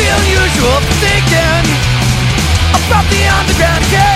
the unusual thinking about the underground. Yeah.